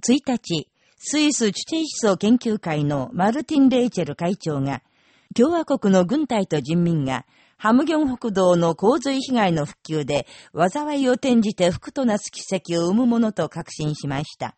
1日、スイス地底思想研究会のマルティン・レイチェル会長が、共和国の軍隊と人民が、ハムギョン北道の洪水被害の復旧で、災いを転じて福となす奇跡を生むものと確信しました。